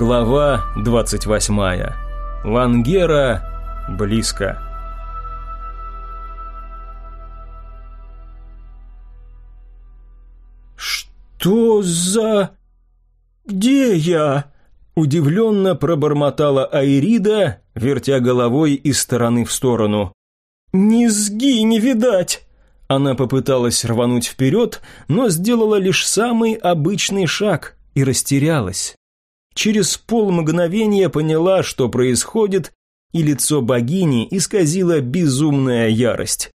Глава 28. Лангера близко. «Что за... где я?» Удивленно пробормотала Айрида, вертя головой из стороны в сторону. «Низги не видать!» Она попыталась рвануть вперед, но сделала лишь самый обычный шаг и растерялась. Через полмгновения поняла, что происходит, и лицо богини исказила безумная ярость.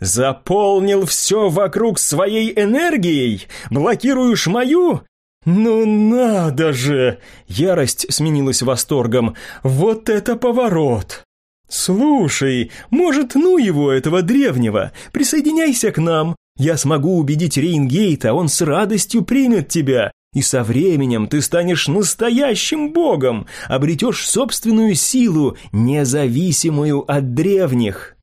«Заполнил все вокруг своей энергией? Блокируешь мою? «Ну надо же!» Ярость сменилась восторгом. «Вот это поворот!» «Слушай, может, ну его, этого древнего, присоединяйся к нам. Я смогу убедить Рейнгейта, он с радостью примет тебя. И со временем ты станешь настоящим богом, обретешь собственную силу, независимую от древних».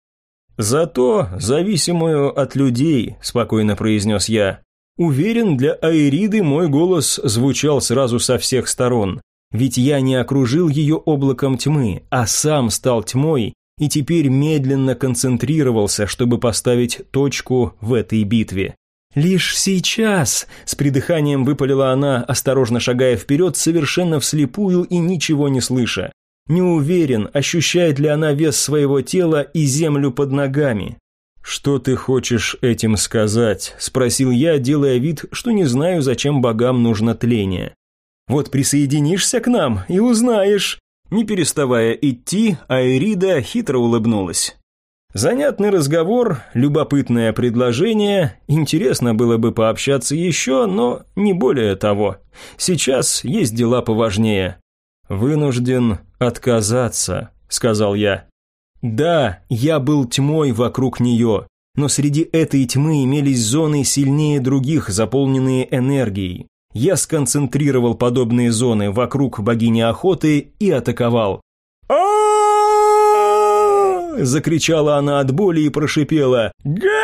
«Зато зависимую от людей», – спокойно произнес я. Уверен, для Айриды мой голос звучал сразу со всех сторон. Ведь я не окружил ее облаком тьмы, а сам стал тьмой и теперь медленно концентрировался, чтобы поставить точку в этой битве. «Лишь сейчас!» – с придыханием выпалила она, осторожно шагая вперед, совершенно вслепую и ничего не слыша. Не уверен, ощущает ли она вес своего тела и землю под ногами. «Что ты хочешь этим сказать?» – спросил я, делая вид, что не знаю, зачем богам нужно тление. «Вот присоединишься к нам и узнаешь». Не переставая идти, Айрида хитро улыбнулась. Занятный разговор, любопытное предложение, интересно было бы пообщаться еще, но не более того. Сейчас есть дела поважнее. «Вынужден отказаться», – сказал я. Да, я был тьмой вокруг нее, но среди этой тьмы имелись зоны сильнее других, заполненные энергией. Я сконцентрировал подобные зоны вокруг богини охоты и атаковал. Закричала она от боли и прошипела «Гаденыш!».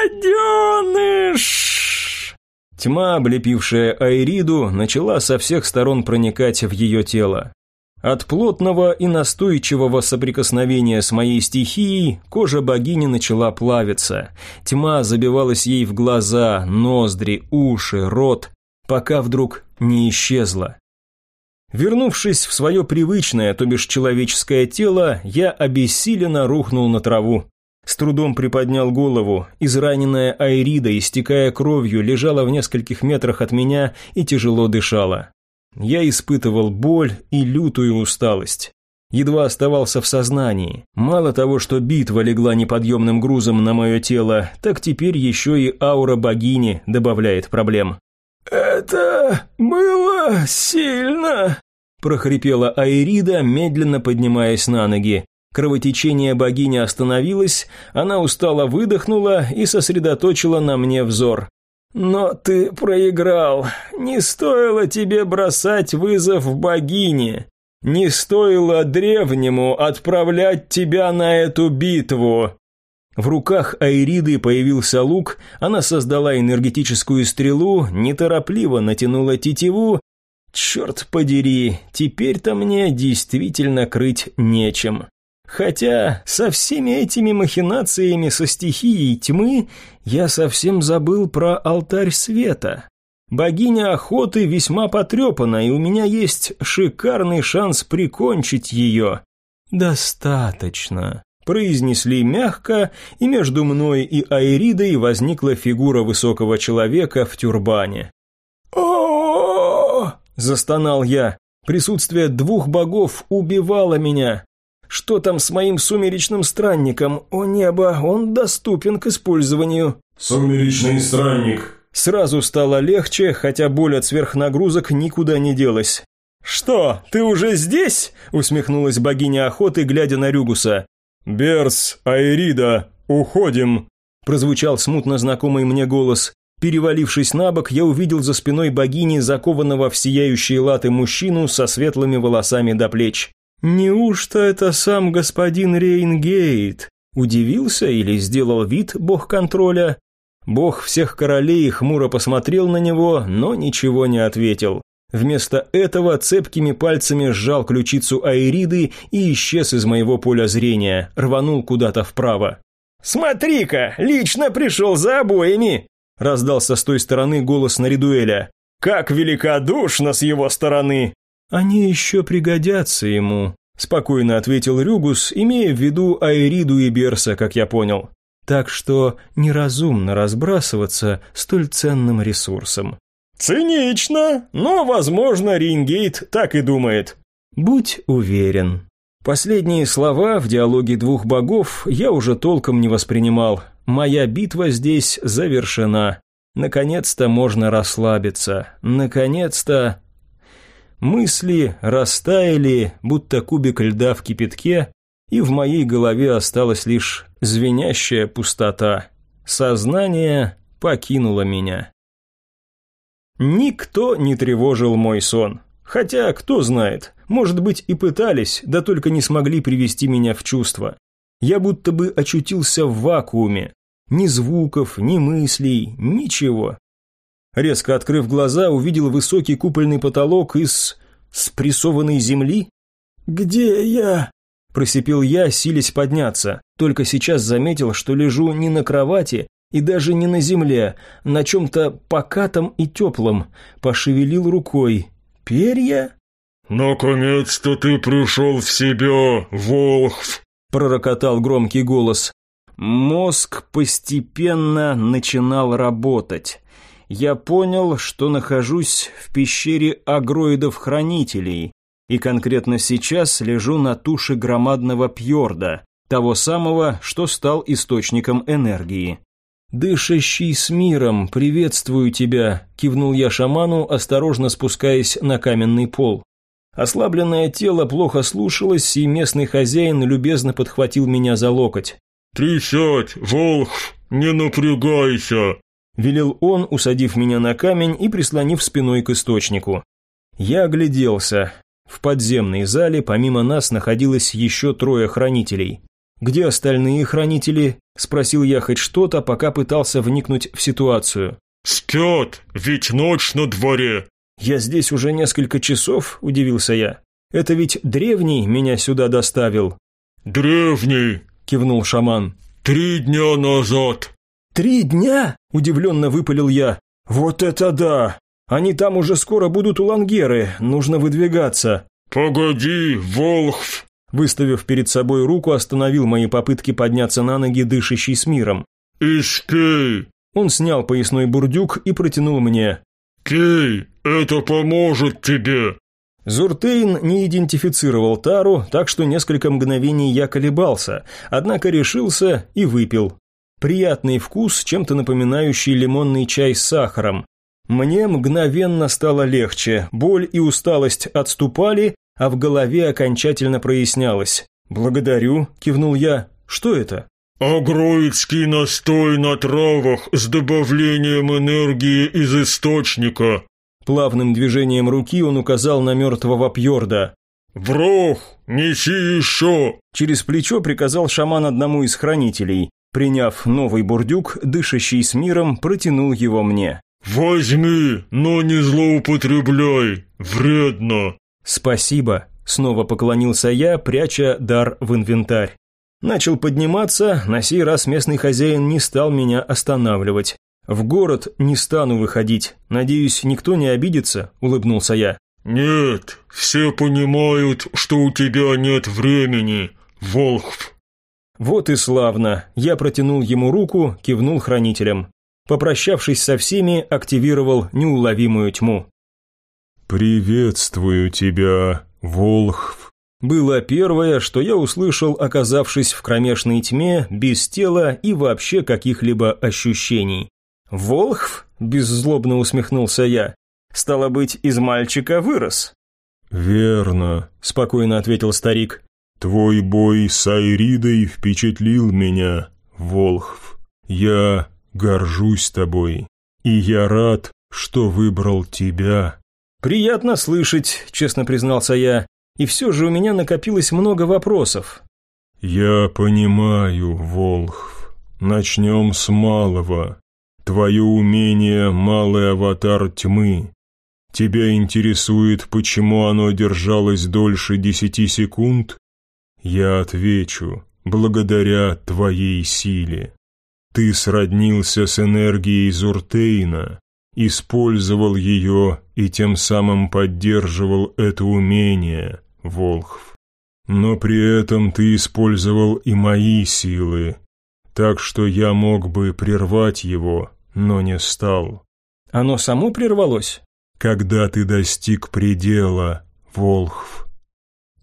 Тьма, облепившая Айриду, начала со всех сторон проникать в ее тело. От плотного и настойчивого соприкосновения с моей стихией кожа богини начала плавиться. Тьма забивалась ей в глаза, ноздри, уши, рот, пока вдруг не исчезла. Вернувшись в свое привычное, то бишь человеческое тело, я обессиленно рухнул на траву. С трудом приподнял голову. Израненная Айрида, истекая кровью, лежала в нескольких метрах от меня и тяжело дышала. Я испытывал боль и лютую усталость. Едва оставался в сознании. Мало того, что битва легла неподъемным грузом на мое тело, так теперь еще и аура богини добавляет проблем. «Это было сильно!» – прохрипела Айрида, медленно поднимаясь на ноги. Кровотечение богини остановилось, она устало выдохнула и сосредоточила на мне взор. «Но ты проиграл. Не стоило тебе бросать вызов богине. Не стоило древнему отправлять тебя на эту битву». В руках Айриды появился лук, она создала энергетическую стрелу, неторопливо натянула тетиву. Черт подери, теперь-то мне действительно крыть нечем. Хотя со всеми этими махинациями со стихией тьмы я совсем забыл про алтарь света. Богиня охоты весьма потрепана, и у меня есть шикарный шанс прикончить ее. «Достаточно», – произнесли мягко, и между мной и Айридой возникла фигура высокого человека в тюрбане. о застонал я. Присутствие двух богов убивало меня. Что там с моим сумеречным странником? О небо, он доступен к использованию. Сумеречный странник. Сразу стало легче, хотя боль от сверхнагрузок никуда не делась. «Что, ты уже здесь?» – усмехнулась богиня охоты, глядя на Рюгуса. «Берс, Айрида, уходим!» – прозвучал смутно знакомый мне голос. Перевалившись на бок, я увидел за спиной богини, закованного в сияющие латы мужчину со светлыми волосами до плеч. «Неужто это сам господин Рейнгейт?» Удивился или сделал вид бог контроля? Бог всех королей хмуро посмотрел на него, но ничего не ответил. Вместо этого цепкими пальцами сжал ключицу Аириды и исчез из моего поля зрения, рванул куда-то вправо. «Смотри-ка, лично пришел за обоями!» раздался с той стороны голос Наридуэля. «Как великодушно с его стороны!» «Они еще пригодятся ему», спокойно ответил Рюгус, имея в виду Аириду и Берса, как я понял. Так что неразумно разбрасываться столь ценным ресурсом. «Цинично, но, возможно, Рингейт так и думает». «Будь уверен». Последние слова в диалоге двух богов я уже толком не воспринимал. Моя битва здесь завершена. Наконец-то можно расслабиться. Наконец-то... Мысли растаяли, будто кубик льда в кипятке, и в моей голове осталась лишь звенящая пустота. Сознание покинуло меня. Никто не тревожил мой сон. Хотя, кто знает, может быть и пытались, да только не смогли привести меня в чувство. Я будто бы очутился в вакууме. Ни звуков, ни мыслей, ничего. Резко открыв глаза, увидел высокий купольный потолок из... спрессованной земли. «Где я?» – просипел я, силясь подняться. Только сейчас заметил, что лежу не на кровати, и даже не на земле, на чем-то покатом и теплом. Пошевелил рукой. «Перья?» «Наконец-то ты пришел в себя, Волхв!» пророкотал громкий голос. Мозг постепенно начинал работать. Я понял, что нахожусь в пещере агроидов-хранителей, и конкретно сейчас лежу на туше громадного пьорда, того самого, что стал источником энергии. «Дышащий с миром, приветствую тебя», – кивнул я шаману, осторожно спускаясь на каменный пол. Ослабленное тело плохо слушалось, и местный хозяин любезно подхватил меня за локоть. «Ты сядь, Волхв, не напрягайся», – велел он, усадив меня на камень и прислонив спиной к источнику. Я огляделся. В подземной зале помимо нас находилось еще трое хранителей. «Где остальные хранители?» – спросил я хоть что-то, пока пытался вникнуть в ситуацию. «Спят, ведь ночь на дворе». «Я здесь уже несколько часов», – удивился я. «Это ведь древний меня сюда доставил». «Древний», – кивнул шаман. «Три дня назад». «Три дня?» – удивленно выпалил я. «Вот это да! Они там уже скоро будут у Лангеры, нужно выдвигаться». «Погоди, Волхв!» Выставив перед собой руку, остановил мои попытки подняться на ноги, дышащий с миром. «Искей!» Он снял поясной бурдюк и протянул мне. «Кей, это поможет тебе!» Зуртейн не идентифицировал тару, так что несколько мгновений я колебался, однако решился и выпил. Приятный вкус, чем-то напоминающий лимонный чай с сахаром. Мне мгновенно стало легче, боль и усталость отступали, а в голове окончательно прояснялось. «Благодарю», – кивнул я. «Что это?» «Агроидский настой на травах с добавлением энергии из источника». Плавным движением руки он указал на мертвого Пьорда. «Врох, неси еще!» Через плечо приказал шаман одному из хранителей. Приняв новый бурдюк, дышащий с миром, протянул его мне. «Возьми, но не злоупотребляй, вредно!» «Спасибо», — снова поклонился я, пряча дар в инвентарь. Начал подниматься, на сей раз местный хозяин не стал меня останавливать. «В город не стану выходить. Надеюсь, никто не обидится», – улыбнулся я. «Нет, все понимают, что у тебя нет времени, Волхв». Вот и славно. Я протянул ему руку, кивнул хранителям. Попрощавшись со всеми, активировал неуловимую тьму. «Приветствую тебя, Волхв!» Было первое, что я услышал, оказавшись в кромешной тьме, без тела и вообще каких-либо ощущений. «Волхв?» – беззлобно усмехнулся я. «Стало быть, из мальчика вырос». «Верно», – спокойно ответил старик. «Твой бой с Айридой впечатлил меня, Волхв. Я горжусь тобой, и я рад, что выбрал тебя». «Приятно слышать», – честно признался я, «и все же у меня накопилось много вопросов». «Я понимаю, Волхв. Начнем с малого. Твое умение – малый аватар тьмы. Тебя интересует, почему оно держалось дольше десяти секунд? Я отвечу, благодаря твоей силе. Ты сроднился с энергией Зуртейна, использовал ее и тем самым поддерживал это умение, Волхв. Но при этом ты использовал и мои силы, так что я мог бы прервать его, но не стал. Оно само прервалось? Когда ты достиг предела, Волхв.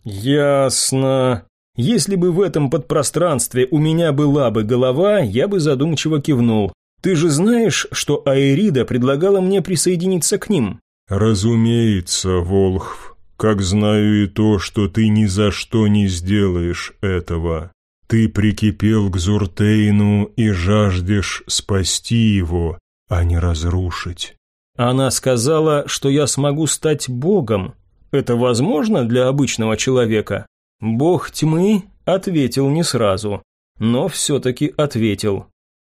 Ясно. Если бы в этом подпространстве у меня была бы голова, я бы задумчиво кивнул. Ты же знаешь, что Аэрида предлагала мне присоединиться к ним? Разумеется, Волхв. Как знаю и то, что ты ни за что не сделаешь этого. Ты прикипел к Зуртейну и жаждешь спасти его, а не разрушить. Она сказала, что я смогу стать богом. Это возможно для обычного человека? Бог тьмы ответил не сразу, но все-таки ответил.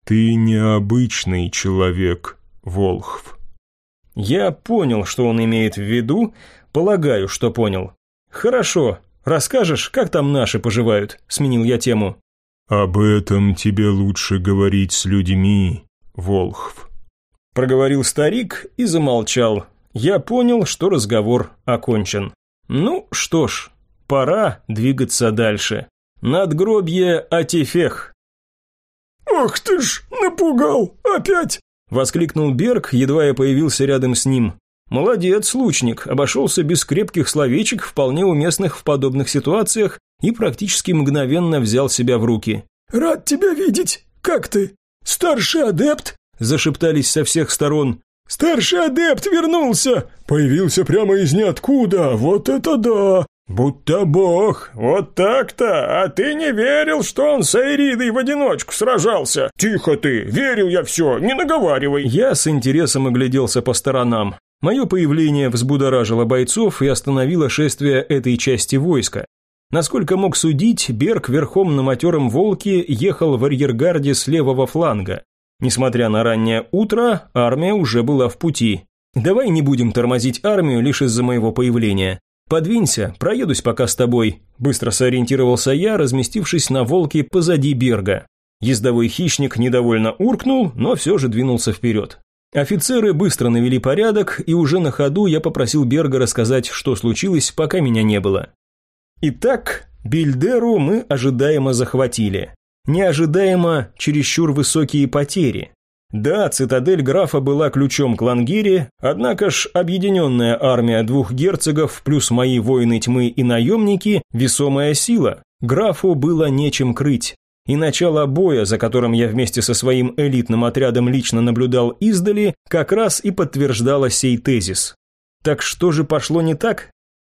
«Ты необычный человек, Волхв». Я понял, что он имеет в виду, полагаю, что понял. «Хорошо, расскажешь, как там наши поживают?» – сменил я тему. «Об этом тебе лучше говорить с людьми, Волхв». Проговорил старик и замолчал. Я понял, что разговор окончен. Ну что ж, Пора двигаться дальше. Надгробье Атифех. «Ах ты ж, напугал! Опять!» – воскликнул Берг, едва я появился рядом с ним. «Молодец, лучник, обошелся без крепких словечек, вполне уместных в подобных ситуациях, и практически мгновенно взял себя в руки». «Рад тебя видеть! Как ты? Старший адепт?» – зашептались со всех сторон. «Старший адепт вернулся! Появился прямо из ниоткуда, вот это да! «Будто бог, вот так-то, а ты не верил, что он с Айридой в одиночку сражался? Тихо ты, верил я все, не наговаривай!» Я с интересом огляделся по сторонам. Мое появление взбудоражило бойцов и остановило шествие этой части войска. Насколько мог судить, Берг верхом на матером волке ехал в арьергарде с левого фланга. Несмотря на раннее утро, армия уже была в пути. Давай не будем тормозить армию лишь из-за моего появления. «Подвинься, проедусь пока с тобой», – быстро сориентировался я, разместившись на волке позади Берга. Ездовой хищник недовольно уркнул, но все же двинулся вперед. Офицеры быстро навели порядок, и уже на ходу я попросил Берга рассказать, что случилось, пока меня не было. Итак, Бильдеру мы ожидаемо захватили. Неожидаемо чересчур высокие потери. Да, цитадель графа была ключом к Лангире, однако ж объединенная армия двух герцогов плюс мои воины тьмы и наемники – весомая сила. Графу было нечем крыть. И начало боя, за которым я вместе со своим элитным отрядом лично наблюдал издали, как раз и подтверждало сей тезис. Так что же пошло не так?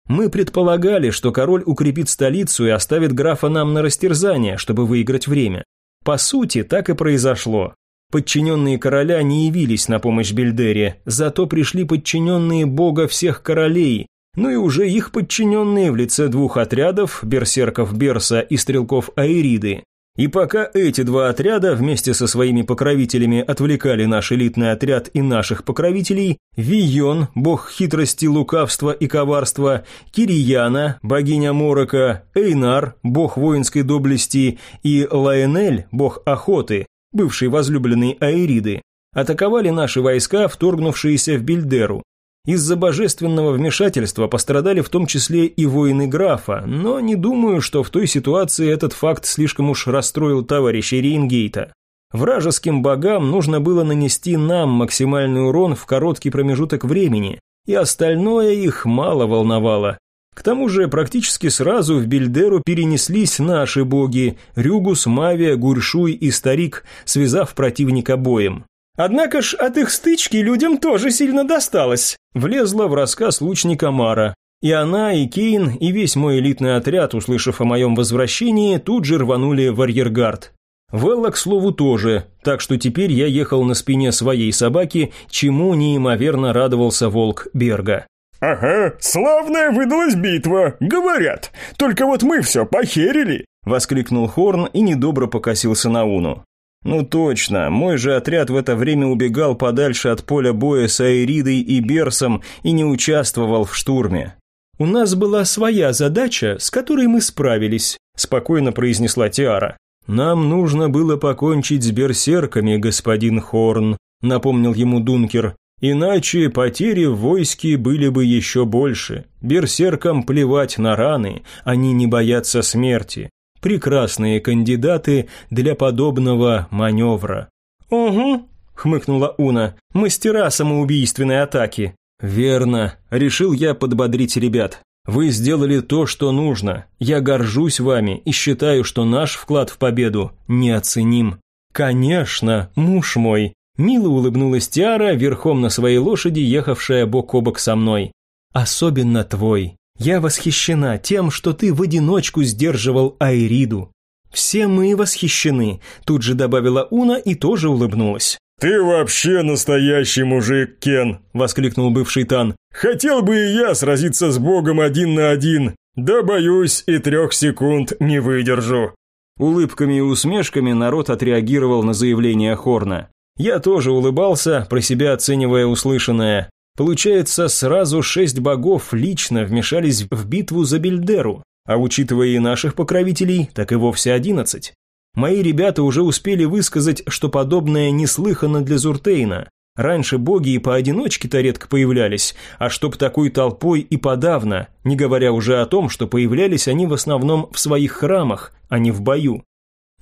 Мы предполагали, что король укрепит столицу и оставит графа нам на растерзание, чтобы выиграть время. По сути, так и произошло. Подчиненные короля не явились на помощь Бельдере, зато пришли подчиненные бога всех королей, ну и уже их подчиненные в лице двух отрядов, берсерков Берса и стрелков Аириды. И пока эти два отряда вместе со своими покровителями отвлекали наш элитный отряд и наших покровителей, Вийон, бог хитрости, лукавства и коварства, Кирияна, богиня Морока, Эйнар, бог воинской доблести и Лаэнель, бог охоты, бывшей возлюбленной Аэриды, атаковали наши войска, вторгнувшиеся в Бильдеру. Из-за божественного вмешательства пострадали в том числе и воины графа, но не думаю, что в той ситуации этот факт слишком уж расстроил товарища Рейнгейта. Вражеским богам нужно было нанести нам максимальный урон в короткий промежуток времени, и остальное их мало волновало. К тому же практически сразу в Бельдеру перенеслись наши боги – Рюгус, Мавия, Гуршуй и Старик, связав противника боем. Однако ж от их стычки людям тоже сильно досталось. Влезла в рассказ лучника Мара. И она, и Кейн, и весь мой элитный отряд, услышав о моем возвращении, тут же рванули в арьергард. Велла, к слову, тоже, так что теперь я ехал на спине своей собаки, чему неимоверно радовался волк Берга. «Ага, славная выдалась битва, говорят. Только вот мы все похерили!» Воскликнул Хорн и недобро покосился на Уну. Ну точно, мой же отряд в это время убегал подальше от поля боя с Айридой и Берсом и не участвовал в штурме. «У нас была своя задача, с которой мы справились», – спокойно произнесла Тиара. «Нам нужно было покончить с берсерками, господин Хорн», – напомнил ему Дункер. «Иначе потери в войске были бы еще больше. Берсеркам плевать на раны, они не боятся смерти прекрасные кандидаты для подобного маневра. «Угу», – хмыкнула Уна, – «мастера самоубийственной атаки». «Верно», – решил я подбодрить ребят. «Вы сделали то, что нужно. Я горжусь вами и считаю, что наш вклад в победу неоценим». «Конечно, муж мой», – мило улыбнулась Тиара, верхом на своей лошади, ехавшая бок о бок со мной. «Особенно твой. Я восхищена тем, что ты в одиночку сдерживал Айриду. Все мы восхищены, тут же добавила Уна и тоже улыбнулась. «Ты вообще настоящий мужик, Кен!» – воскликнул бывший Тан. «Хотел бы и я сразиться с Богом один на один, да боюсь и трех секунд не выдержу». Улыбками и усмешками народ отреагировал на заявление Хорна. Я тоже улыбался, про себя оценивая услышанное. Получается, сразу шесть богов лично вмешались в битву за Бельдеру, а учитывая и наших покровителей, так и вовсе одиннадцать. Мои ребята уже успели высказать, что подобное неслыханно для Зуртейна. Раньше боги и поодиночке-то редко появлялись, а чтоб такой толпой и подавно, не говоря уже о том, что появлялись они в основном в своих храмах, а не в бою.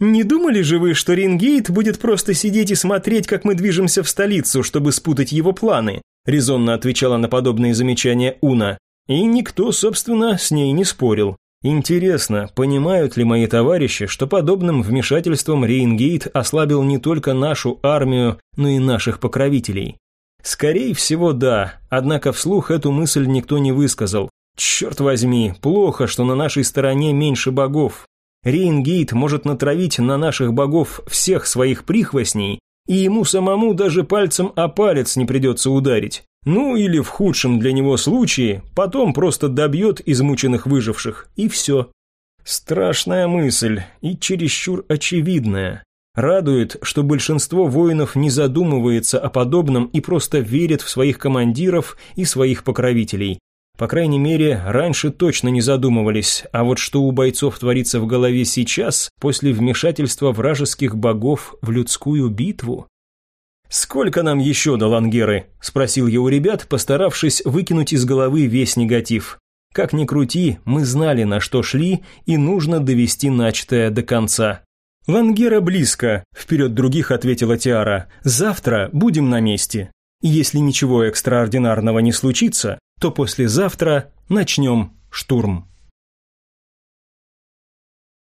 «Не думали же вы, что Рингейт будет просто сидеть и смотреть, как мы движемся в столицу, чтобы спутать его планы?» резонно отвечала на подобные замечания Уна. И никто, собственно, с ней не спорил. Интересно, понимают ли мои товарищи, что подобным вмешательством Рейнгейт ослабил не только нашу армию, но и наших покровителей? Скорее всего, да, однако вслух эту мысль никто не высказал. Черт возьми, плохо, что на нашей стороне меньше богов. Рейнгейт может натравить на наших богов всех своих прихвостней, и ему самому даже пальцем о палец не придется ударить. Ну или в худшем для него случае, потом просто добьет измученных выживших, и все. Страшная мысль и чересчур очевидная. Радует, что большинство воинов не задумывается о подобном и просто верит в своих командиров и своих покровителей. По крайней мере, раньше точно не задумывались, а вот что у бойцов творится в голове сейчас, после вмешательства вражеских богов в людскую битву? «Сколько нам еще до Лангеры?» – спросил я у ребят, постаравшись выкинуть из головы весь негатив. Как ни крути, мы знали, на что шли, и нужно довести начатое до конца. «Лангера близко», – вперед других ответила Тиара. «Завтра будем на месте. Если ничего экстраординарного не случится, то послезавтра начнем штурм.